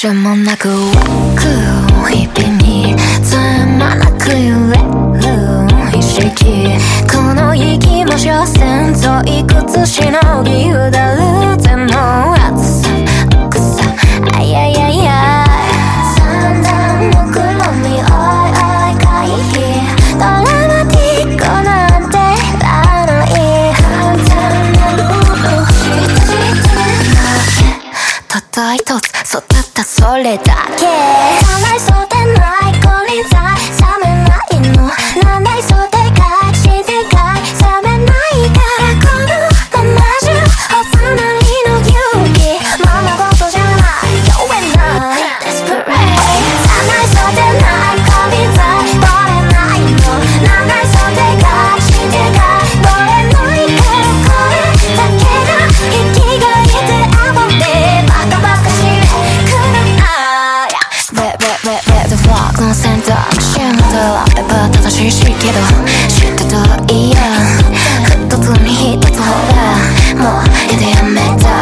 緒もなく僕を日々につまなく揺れる意識この息も所詮といくつしのぎ由ださ一つそたったそれだけ。しいけど知ってといや。二つに一つほらもうやでやめた。